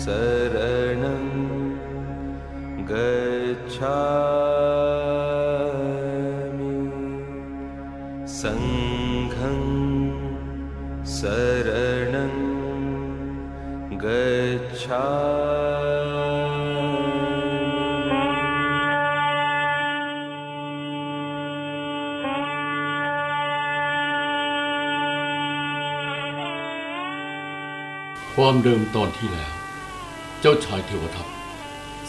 शरणं गच्छामि ามเดิมตอนที่แล้ว เจ้าชายเทวทัพ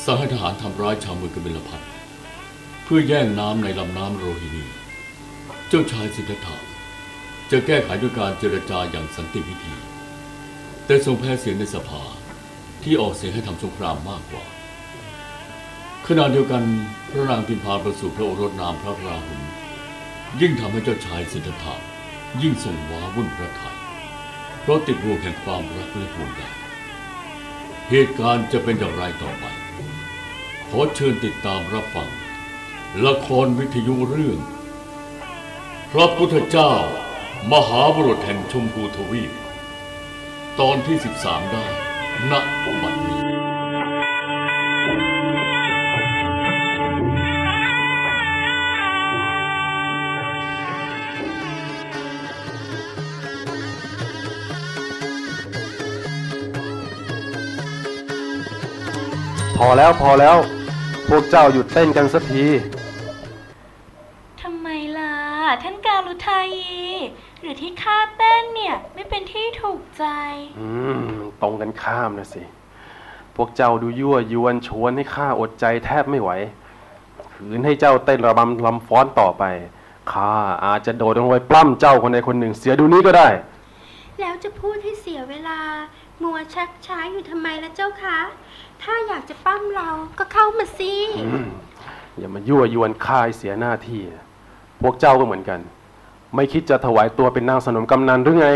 สั่งให้ทหารทำร้ายชาวเมืองกบิลพัทเพื่อแย่งน้ำในลำน้ำโรฮินี เจ้าชายสิทธัตถะจะแก้ไขด้วยการเจรจาอย่างสันติวิธี แต่ทรงแพ้เสียงในสภาที่ออกเสียงให้ทำสงครามมากกว่า ขณะเดียวกันพระนางพิมพาประสูติพระโอรสนามพระราหุลยิ่งทำให้เจ้าชายสิทธัตถะยิ่งทรงว้าวุ่นพระทัย เพราะติดรวงแห่งความรักและห่วงใยเหตุการณ์จะเป็นอย่างไรต่อไป ขอเชิญติดตามรับฟัง ละครวิทยุเรื่อง พระพุทธเจ้า มหาบุรุษแห่งชมพูทวีป ตอนที่ 13 ได้ณบัดนี้ อแล้วพอแล้ว พวกเจ้าหยุดเต้นกันสักทีทำไมล่ะ ท่านการุทัยหรือที่ข้าเต้นเนี่ยไม่เป็นที่ถูกใจ อืม ตรงกันข้ามนะสิ พวกเจ้าดูยั่วยวนชวนให้ข้าอดใจแทบไม่ไหวขืนให้เจ้าเต้นระบำลำฟ้อนต่อไปข้าอาจจะโดดลงไปปล้ำเจ้าคนใดคนหนึ่งเสียดูนี้ก็ได้ แล้วจะพูดให้เสียเวลา มัวชักช้าอยู่ทำไมล่ะเจ้าคะ ถ้าอยากจะปั้มเราก็เข้ามาสิอืมอย่ามายั่วยวนข้าให้เสียหน้าที่ พวกเจ้าก็เหมือนกัน ไม่คิดจะถวายตัวเป็นนางสนมกำนันหรือไง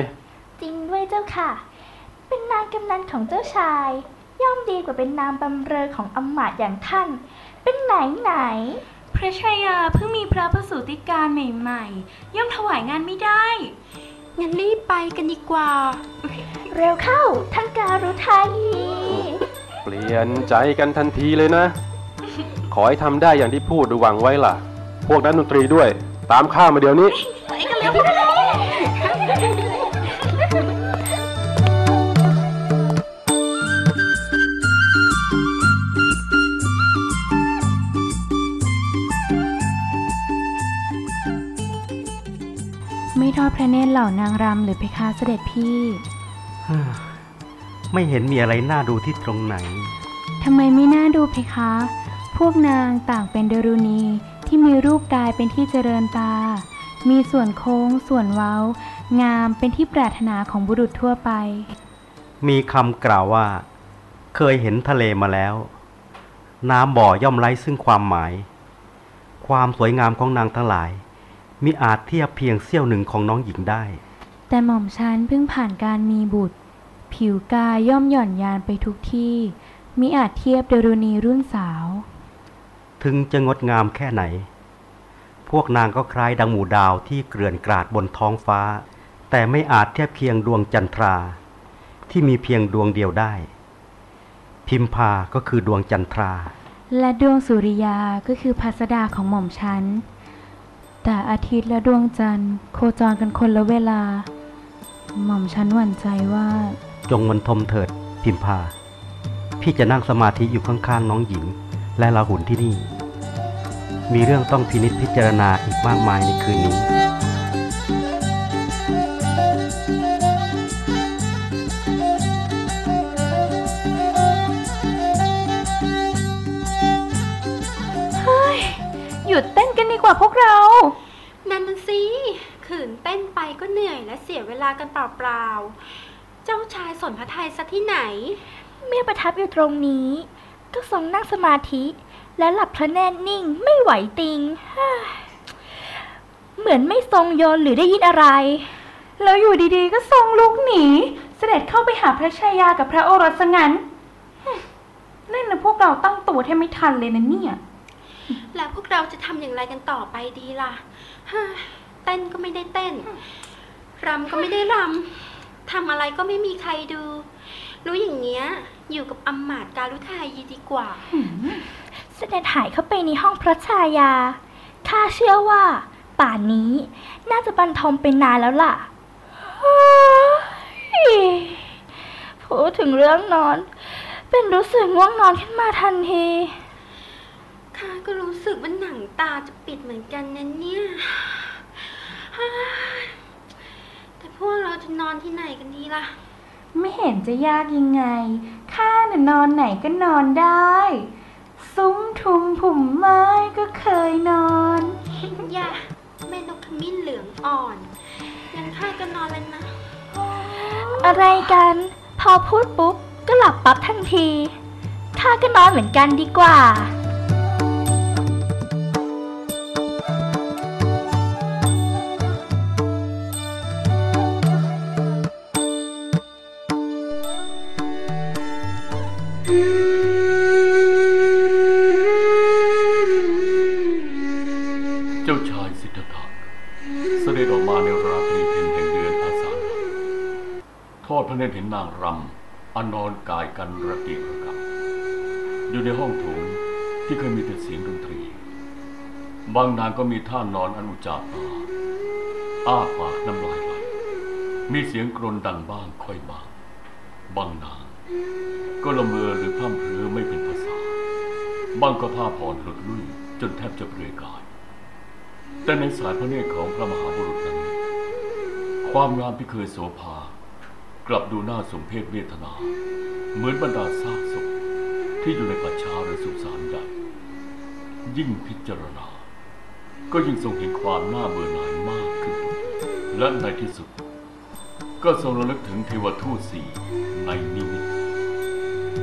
จริงด้วยเจ้าค่ะ เป็นนางกำนันของเจ้าชาย ย่อมดีกว่าเป็นนางบำเรอของอำมาตย์อย่างท่าน เป็นไหนไหน พระชายาเพิ่งมีพระประสูติการใหม่ๆ ย่อมถวายงานไม่ได้ งั้นรีบไปกันดีกว่า เร็วเข้าท่านการุทัยเปลี่ยนใจกันทันทีเลยนะ ขอให้ทำได้อย่างที่พูดดูหวังไว้ล่ะ พวกนักดนตรีด้วย ตามข้ามาเดี๋ยวนี้ ไปกันเร็ว ดพระเนตรเหล่านางรำหรือเพคะเสด็จพี่ ไม่เห็นมีอะไรน่าดูที่ตรงไหน ทำไมไม่น่าดูเพคะ พวกนางต่างเป็นดารุณีที่มีรูปกายเป็นที่เจริญตา มีส่วนโค้ง ส่วนเว้า งามเป็นที่ปรารถนาของบุรุษทั่วไป มีคำกล่าวว่า เคยเห็นทะเลมาแล้ว น้ำบ่อย่อมไร้ซึ่งความหมาย ความสวยงามของนางทั้งหลาย มิอาจเทียบเพียงเสี้ยวหนึ่งของน้องหญิงได้ แต่หม่อมฉันเพิ่งผ่านการมีบุตร ผิวกายย่อมหย่อนยานไปทุกที่ มิอาจเทียบดารุณีรุ่นสาว ถึงจะงดงามแค่ไหน พวกนางก็คล้ายดังหมู่ดาวที่เกลื่อนกราดบนท้องฟ้า แต่ไม่อาจเทียบเคียงดวงจันทรา ที่มีเพียงดวงเดียวได้ พิมพาก็คือดวงจันทรา และดวงสุริยาก็คือพัสดาของหม่อมฉัน แต่อาทิตย์และดวงจันทร์ โคจรกันคนละเวลา หม่อมฉันหวั่นใจว่า จงมันทมเถิดพิมพา พี่จะนั่งสมาธิอยู่ข้างๆน้องหญิง และลาหุนที่นี่ มีเรื่องต้องพินิจพิจารณาอีกมากมายในคืนนี้ ยแล้วและเสียเวลากันเปล่าๆ เจ้าชายสนพระทัยซะที่ไหน เมื่อประทับอยู่ตรงนี้ ก็ทรงนั่งสมาธิ และหลับพระแน่นิ่งไม่ไหวติงฮ่าเหมือนไม่ทรงยนต์หรือได้ยินอะไร แล้วอยู่ดีๆ ก็ทรงลุกหนี เสด็จเข้าไปหาพระชายากับพระโอรสซะงั้นฮึ่มเล่นนะพวกเราตั้งตัวแทบไม่ทันเลยนะเนี่ย แล้วพวกเราจะทำอย่างไรกันต่อไปดีล่ะฮ่าเต้นก็ไม่ได้เต้น รำก็ไม่ได้รำทำอะไรก็ไม่มีใครดู รู้อย่างเงี้ย อยู่กับอำมาตย์การุทายีดีกว่า เสด็จหายเข้าไปในห้องพระชายา ข้าเชื่อว่า ป่านนี้น่าจะบรรทมเป็นนานแล้วล่ะเฮ้ยพูดถึงเรื่องนอน เป็นรู้สึกง่วงนอนขึ้นมาทันทีข้าก็รู้สึกว่าหนังตาจะปิดเหมือนกันนะเนี่ยฮ่าแต่ พวกเราจะนอนที่ไหนกันดีล่ะ ไม่เห็นจะยากยังไง ข้าน่ะนอนไหนก็นอนได้ ซุ้มทุมผุ่มไม้ก็เคยนอน อย่าแม่นกขมิ้นเหลืองอ่อนงั้นข้าก็นอนแล้วนะ อะไรกัน พอพูดปุ๊บ ก็หลับปั๊บทันที ข้าก็นอนเหมือนกันดีกว่า นางรำอนอนกายกันระเกียระกับ อยู่ในห้องโถงที่เคยมีแต่เสียงดนตรี บางนางก็มีท่านอนอันอุจจาตาอ้าปากน้ำลายไหลมีเสียงกรนดังบ้างค่อยบ้าง บางนางก็ละเมอหรือพร่ำเพรือไม่เป็นภาษา บางก็ผ้าผ่อนหลุดลุ่ยจนแทบจะเปลือยกาย แต่ในสายพระเนตรของพระมหาบุรุษนั้น ความงามที่เคยโสภา กลับดูน่าสมเพชเวทนา เหมือนบรรดาซากศพที่อยู่ในป่าช้าหรือสุสานใหญ่ ยิ่งพิจารณา ก็ยิ่งทรงเห็นความน่าเบื่อหน่ายมากขึ้น และในที่สุด ก็ทรงระลึกถึงเทวทูตสี่ในนิมิต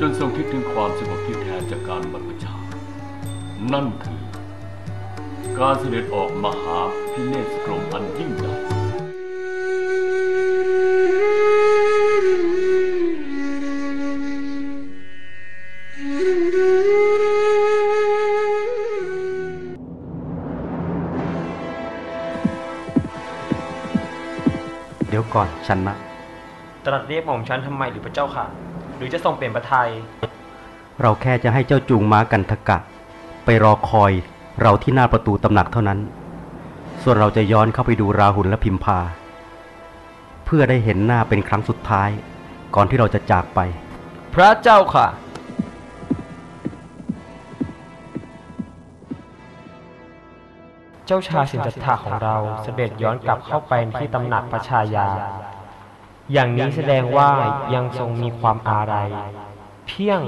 จนทรงคิดถึงความสงบที่แท้จากการบรรพชา นั่นคือ การเสด็จออกมหาพิเนศกรมอันยิ่งใหญ่ ก่อนฉันนะตรัสเรียกหม่อมฉันทำไมหรือพระเจ้าค่ะ หรือจะทรงเป็นประทัยเราแค่จะให้เจ้าจูงม้ากันทกะ ไปรอคอยเราที่หน้าประตูตำหนักเท่านั้น ส่วนเราจะย้อนเข้าไปดูราหุลและพิมพา เพื่อได้เห็นหน้าเป็นครั้งสุดท้าย ก่อนที่เราจะจากไป พระเจ้าค่ะ จ้าชายสินธัตถะของเราเสด็จย้อนกลับเข้าไปที่ตำหนักพระชายา อย่างนี้แสดงว่ายังทรงมีความอาลัยเพียง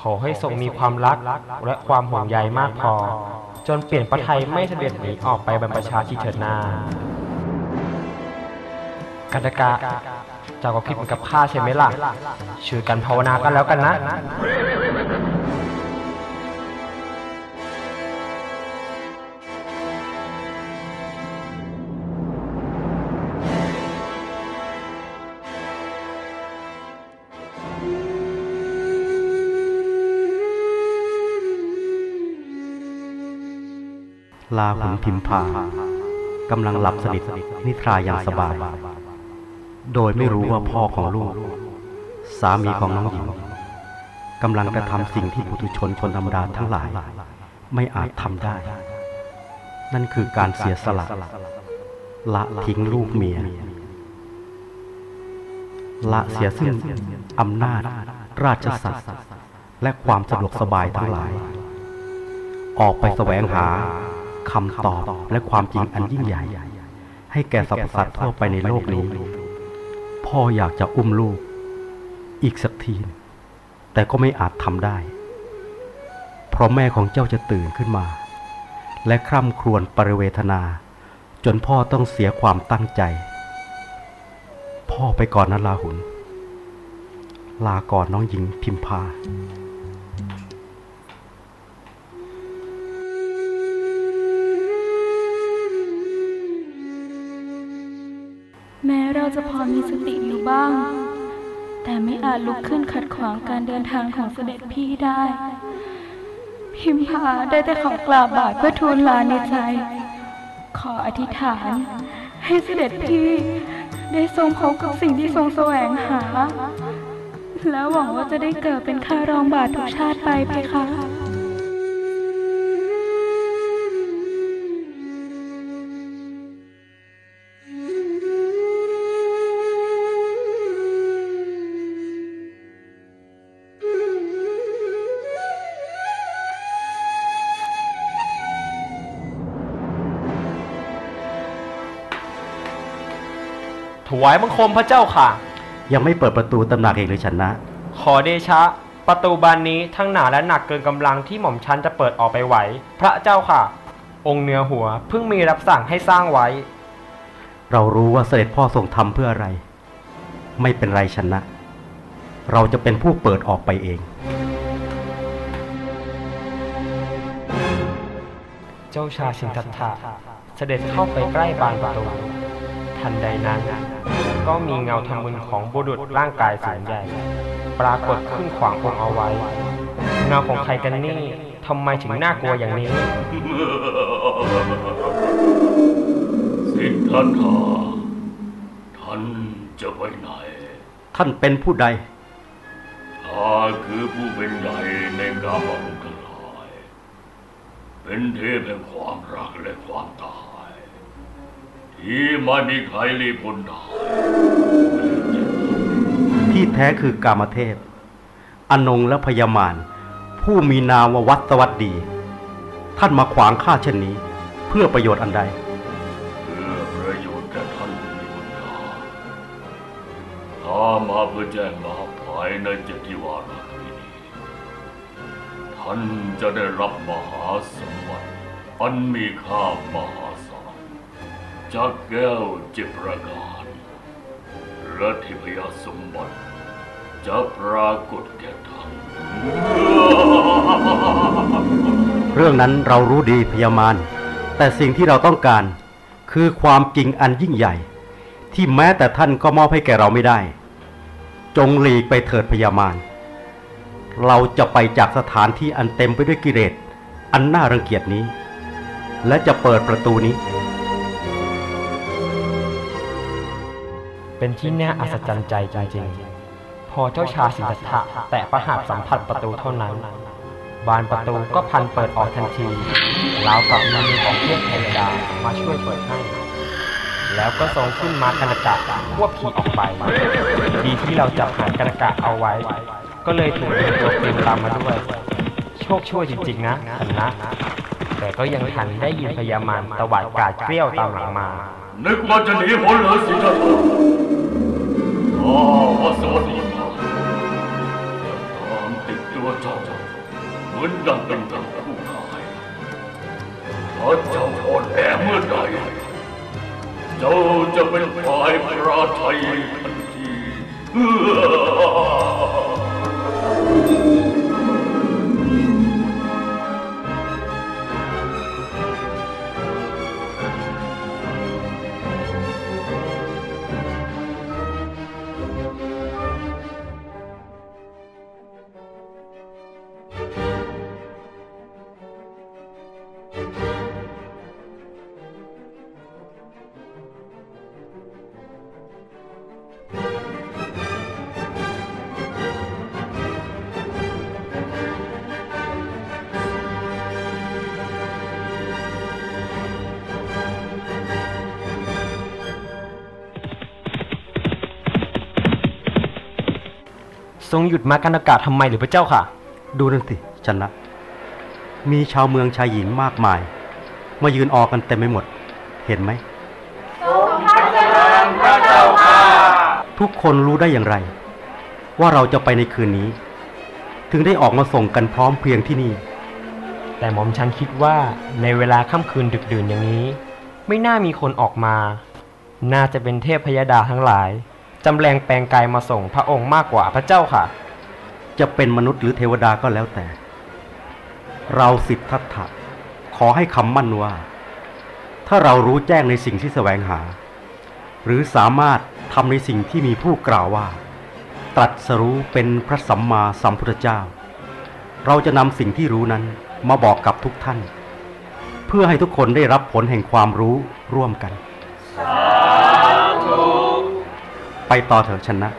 ขอให้ทรงมีความรักและความห่วงใยมากพอ จนเปลี่ยนพระทัยไม่เสด็จหนีออกไปบรรพชาที่เถิดหน้ากันตกะเจ้าก็คิดเหมือนกับข้าใช่ไหมล่ะช่วยกันภาวนากันแล้วกันนะ ลาหุนพิมพากำลังหลับสนิทนิทราอย่างสบาย โดยไม่รู้ว่าพ่อของลูก สามีของน้องหญิงกำลังกระทำสิ่งที่ปุถุชนคนธรรมดาทั้งหลาย ไม่อาจทำได้ นั่นคือการเสียสละ ละทิ้งลูกเมีย ละเสียซึ่งอำนาจราชศักดิ์และความสะดวกสบายทั้งหลาย ออกไปแสวงหา คำตอบและความจริงอันยิ่งใหญ่ ให้แก่สรรพสัตว์ทั่วไปในโลกนี้ พ่ออยากจะอุ้มลูก อีกสักทีแต่ก็ไม่อาจทำได้ เพราะแม่ของเจ้าจะตื่นขึ้นมา และคร่ำครวญปริเวทนา จนพ่อต้องเสียความตั้งใจ พ่อไปก่อนนะลาหุน ลาก่อนน้องหญิงพิมพา บ้าง แต่ไม่อาจลุกขึ้นขัดขวางการเดินทางของเสด็จพี่ได้ พิมพาได้แต่ขอกราบบาทเพื่อทูลลาในใจ ขออธิษฐาน ให้เสด็จพี่ได้ทรงพบกับสิ่งที่ทรงแสวงหา แล้วหวังว่าจะได้เกิดเป็นข้ารองบาททุกชาติไปเพคะ ถวายบังคมพระเจ้าค่ะ ยังไม่เปิดประตูตำหนักเอกเลยฉันนะ ขอเดชะ ประตูบานนี้ทั้งหนาและหนักเกินกำลังที่หม่อมชันจะเปิดออกไปไหว พระเจ้าค่ะ องค์เหนือหัวเพิ่งมีรับสั่งให้สร้างไว้ เรารู้ว่าเสด็จพ่อทรงทำเพื่ออะไร ไม่เป็นไรฉันนะ เราจะเป็นผู้เปิดออกไปเอง เจ้าชายสิงทัตถะเสด็จเข้าไปใกล้บานประตู ทันใดนั้นก็มีเงาทะมึนของบุรุษร่างกายสูงใหญ่ ปรากฏขึ้นขวางองค์เอาไว้ เงาของใครกันนี่ทำไมถึงน่ากลัวอย่างนี้ สิทธัตถะท่านจะไปไหน ท่านเป็นผู้ใดข้าคือผู้เป็นใหญ่ในกามภพทั้งหลาย เป็นเทพแห่งความรักและความตาย ที่มานิใครลีพนได้ที่แท้คือกามเทพ อนงและพยามานผู้มีนามว่าวัตวัดดี ท่านมาขวางข้าเช่นนี้ เพื่อประโยชน์อันใด เพื่อประโยชน์แก่ท่านมีบุญญาข้ามาเพื่อแจ้งลาภายในเจ็ดทิวาระนี้ ท่านจะได้รับมหาสมบัติอันมีค่ามหาศาล จากแก้วเจ็ดประการและทิพยสมบัติจะปรากฏแก่ท่านเรื่องนั้นเรารู้ดีพยามานแต่สิ่งที่เราต้องการคือความจริงอันยิ่งใหญ่ ที่แม้แต่ท่านก็มอบให้แก่เราไม่ได้ จงหลีกไปเถิดพยามานเราจะไปจากสถานที่อันเต็มไปด้วยกิเลสอันน่ารังเกียจนี้ และจะเปิดประตูนี้ เป็นที่น่าอัศจรรย์ใจจริงๆ พอเจ้าชายสิทธัตถะแตะประหัตสัมผัสประตูเท่านั้น บานประตูก็พันเปิดออกทันทีราวกับมีมือของเทพเทวดามาช่วยเปิดให้แล้วก็ทรงขึ้นมากันกะควบขี่ออกไป ดีที่เราจับหางกันกะเอาไว้ ก็เลยถูกดึงตัวเปลี่ยนตามมาด้วย โชคช่วยจริงๆนะทันนะ แต่ก็ยังทันได้ยินพยามารตวาดกาดเกลี้ยวตามหลังมา นึกว่าจะหนีพ้นเหรอสิทธั ข้าสวัสดีครับตามติดตัวเจ้าเหมือนดังเป็นดังคู่กายถ้าเจ้าอ่อนแอเมื่อใดเจ้าจะเป็นฝ่ายพระชัยทันที ทรงหยุดมากันอากาศทำไมหรือพระเจ้าค่ะ ดูนั่นสิชนะ มีชาวเมืองชายหญิงมากมาย มายืนออกกันเต็มไปหมด เห็นไหมทุกคนรู้ได้อย่างไร ว่าเราจะไปในคืนนี้ ถึงได้ออกมาส่งกันพร้อมเพรียงที่นี่ แต่หมอมฉันคิดว่าในเวลาค่ำคืนดึกดื่นอย่างนี้ ไม่น่ามีคนออกมา น่าจะเป็นเทพพยดาทั้งหลาย จำแรงแปลงกายมาส่งพระองค์มากกว่าพระเจ้าค่ะ จะเป็นมนุษย์หรือเทวดาก็แล้วแต่ เราสิทธัตถะขอให้คำมั่นว่า ถ้าเรารู้แจ้งในสิ่งที่แสวงหา หรือสามารถทำในสิ่งที่มีผู้กล่าวว่า ตรัสรู้เป็นพระสัมมาสัมพุทธเจ้า เราจะนำสิ่งที่รู้นั้นมาบอกกับทุกท่าน เพื่อให้ทุกคนได้รับผลแห่งความรู้ร่วมกัน ไปต่อเถอะชนะ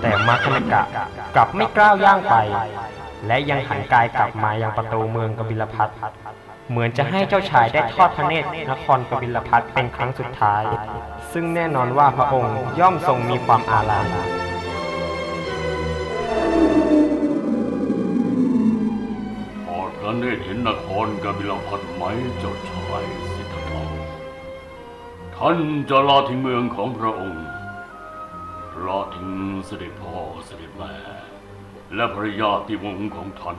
แต่มาคณกะกลับไม่กล้าวย่างไป และยังหันกายกลับมายังประตูเมืองกบิลพัทเหมือนจะให้เจ้าชายได้ทอดพระเนตรนครกบิลพัทเป็นครั้งสุดท้าย ซึ่งแน่นอนว่าพระองค์ย่อมทรงมีความอาลัยพอพระเนตรเห็นนครกบิลพัทไหมเจ้าชาย ท่านจะลาทิ้งเมืองของพระองค์ลาทิ้งเสด็จพ่อเสด็จแม่ และภรรยาที่วงศ์ของท่าน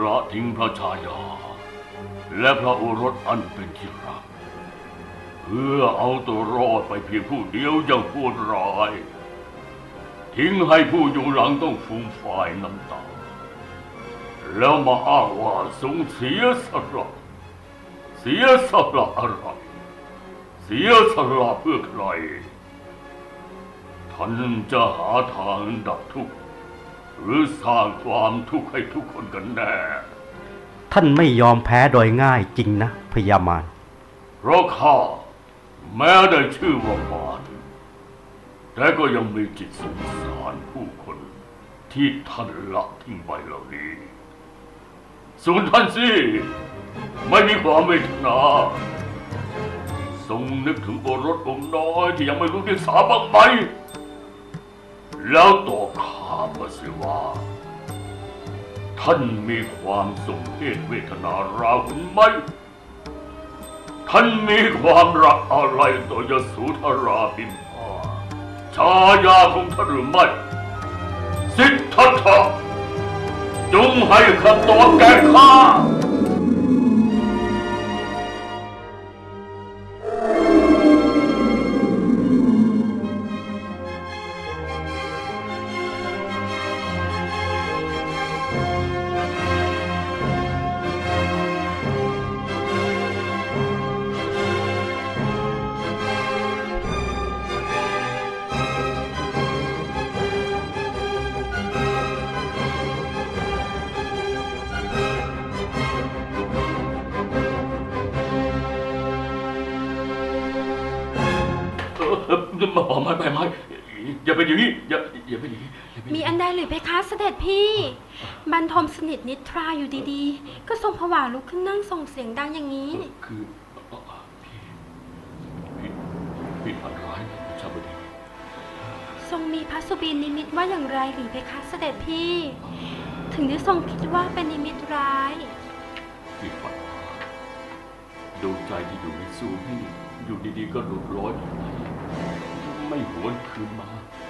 ละทิ้งพระชายา และพระโอรสอันเป็นที่รัก เพื่อเอาตัวรอดไปเพียงผู้เดียวอย่างโหดร้าย ทิ้งให้ผู้อยู่หลังต้องฟูมฝ่ายน้ำตา แล้วมาอ้างว่าทรงเสียสละเสียสละอะไร เสียสละเพื่อใครท่านจะหาทางดับทุกข์หรือสร้างความทุกข์ให้ทุกคนกันแน่ ท่านไม่ยอมแพ้โดยง่ายจริงนะพญามารเพราะข้าแม้ได้ชื่อว่ามารแต่ก็ยังมีจิตสงสารผู้คนที่ท่านละทิ้งไปเหล่านี้ส่วนท่านสิไม่มีความเมตนา ทรงนึกถึงโอรสองค์น้อยที่ยังไม่รู้ที่สาบ้างไหม แล้วตอบข้ามาสิว่า ท่านมีความสมเพศเวทนาราหุนไหม ท่านมีความรักอะไรต่อยสูธราบิมพาชายาของท่านหรือไม่ สิทธัตถะจงให้คำตอบแก่ข้า เป็นอย่างนี้อย่าอย่าเป็นอย่างนี้อย่าเป็นอย่างมีนี้อันใดหรือเพคะเสด็จพี่ บรรทมสนิทนิทราอยู่ดีๆ ก็ทรงผวาลุกขึ้นนั่งส่งเสียงดังอย่างนี้ คือเอ่อพี่พี่พี่ฝันร้ายนะชาวบดีทรงมีพระสุบินนิมิตว่าอย่างไรหรือเพคะเสด็จพี่ ถึงได้ทรงคิดว่าเป็นนิมิตร้าย พี่ฝันว่าดวงใจที่อยู่ในซูนี่อยู่ดีๆก็หลุดลอยออกไปไม่หวนคืนมาเ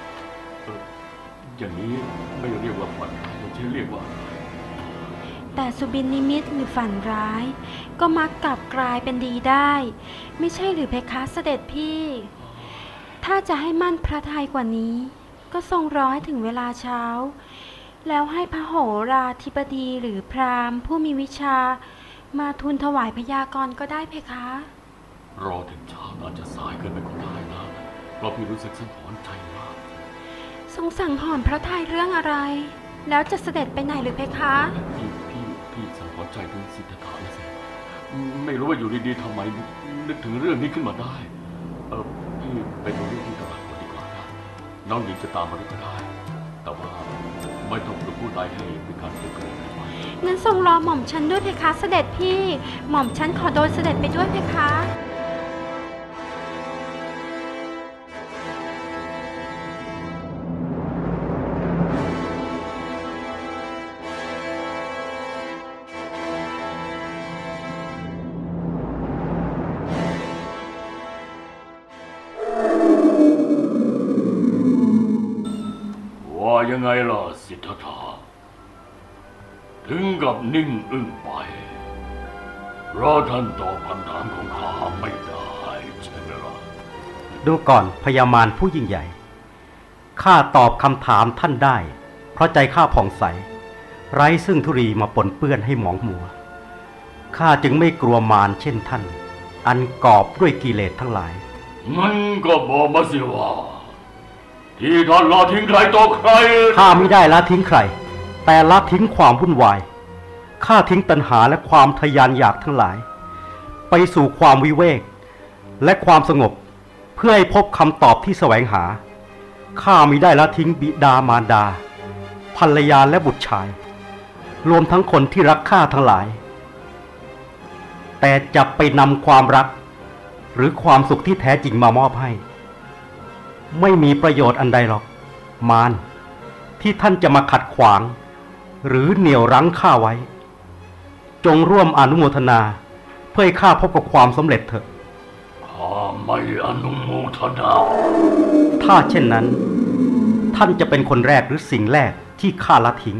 อออย่างนี้ไม่เรียกว่าฝันร้ายเราจะเรียกว่าอะไรแต่สุบินนิมิตหรือฝันร้าย ก็มักกลับกลายเป็นดีได้ ไม่ใช่หรือเพคะเสด็จพี่ ถ้าจะให้มั่นพระทัยกว่านี้ ก็ทรงรอให้ถึงเวลาเช้า แล้วให้พระโหราธิบดีหรือพราหมณ์ ผู้มีวิชา มาทูลถวายพยากรณ์ก็ได้เพคะ รอถึงเช้าอาจจะสายเกินไปก็ได้นะเพราะพี่รู้สึกสังหรณ์ใจมาก ทรงสั่งหอนพระทัยเรื่องอะไร แล้วจะเสด็จไปไหนหรือเพคะ พี่พี่พี่สังหรณ์ใจถึงสิทธัตถะนะสิไม่รู้ว่าอยู่ดีๆทำไมนึกถึงเรื่องนี้ขึ้นมาได้ เออพี่ไปดูเรื่องที่ตลาดก่อนดีกว่านะน้องหญิงจะตามมาด้วยก็ได้ แต่ว่าไม่ต้องไปพูดอะไรให้มีการเกิดขึ้นไปงั้นทรงรอหม่อมฉันด้วยเพคะเสด็จพี่ หม่อมฉันขอโดยเสด็จไปด้วยเพคะ ยังไงล่ะสิทธัตถะถึงกับนิ่งอึ้งไปเพราะท่านตอบคำถามของข้าไม่ได้ใช่ไหมล่ะดูก่อนพญามารผู้ยิ่งใหญ่ข้าตอบคำถามท่านได้ เพราะใจข้าผ่องใส ไร้ซึ่งธุรีมาปนเปื้อนให้หมองมัวข้าจึงไม่กลัวมารเช่นท่าน อันกอบด้วยกิเลสทั้งหลายงั้นก็บอกมาสิว่า ที่ท่านละทิ้งใครต่อใคร ข้าไม่ได้ละทิ้งใคร แต่ละทิ้งความวุ่นวาย ข้าทิ้งตัณหาและความทะยานอยากทั้งหลาย ไปสู่ความวิเวก และความสงบ เพื่อให้พบคำตอบที่แสวงหา ข้ามิได้ละทิ้งบิดามารดา ภรรยาและบุตรชาย รวมทั้งคนที่รักข้าทั้งหลาย แต่จะไปนำความรัก หรือความสุขที่แท้จริงมามอบให้ ไม่มีประโยชน์อันใดหรอก มารที่ท่านจะมาขัดขวาง หรือเหนี่ยวรั้งข้าไว้ จงร่วมอนุโมทนา เพื่อให้ข้าพบกับความสำเร็จเถอะข้าไม่อนุโมทนา ถ้าเช่นนั้น ท่านจะเป็นคนแรกหรือสิ่งแรกที่ข้าละทิ้ง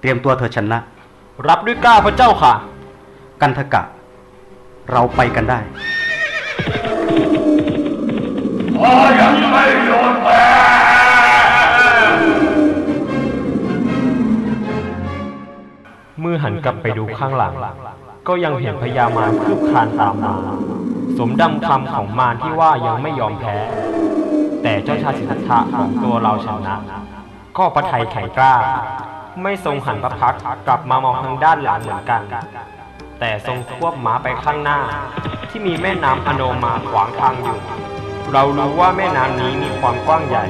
เตรียมตัวเถอะชนะ รับด้วยเกล้าพระเจ้าค่ะ กันทกะ เราไปกันได้ายังไม่ยอมแพ้เมื่อหันกลับไปดูข้างหลัง ก็ยังเห็นพญามารคืบคลานตามมา สมดังคำของมารที่ว่ายังไม่ยอมแพ้ แต่เจ้าชายสิทธัตถะของตัวเราชนะ ก็พระไทยแข็งกล้า ไม่ทรงหันพระพักกลับมามองทางด้านหลังเหมือนกัน แต่ทรงควบม้าไปข้างหน้า ที่มีแม่น้ำอโนมาขวางทางอยู่ เรารู้ว่าแม่น้ำนี้มีความกว้างใหญ่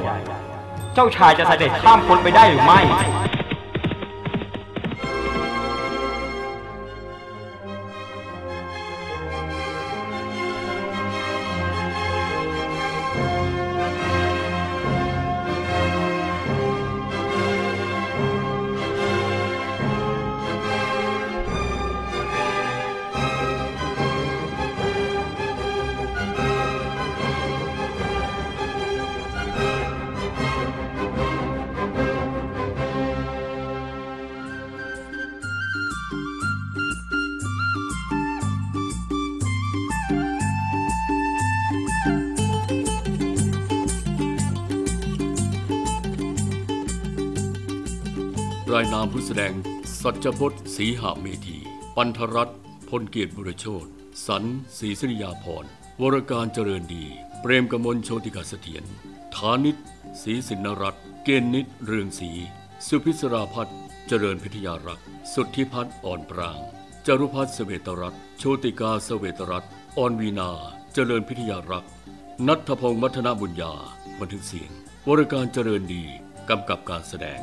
เจ้าชายจะเสด็จข้ามพ้นไปได้หรือไม่ รายนามผู้แสดง สัจพจน์ศรีหาเมธี ปันธรัตน์พลเกียรติบุรโชตสันศรีสริยาพรวรการเจริญดี เปรมกมลโชติกาเสถียรฐานิตศรีสินรัตน์เกณฑ์นิตเรืองศรีสุพิศราพัฒน์เจริญพิทยารักษ์สุทธิพัฒน์อ่อนปราง จรุพัฒน์เสเวตรัตน์โชติกาเสเวตรัตน์อ่อนวีนา เจริญพิทยารักษ์นัทพงศ์มัทนาบุญญาบันทึกเสียงวรการเจริญดีกำกับการแสดง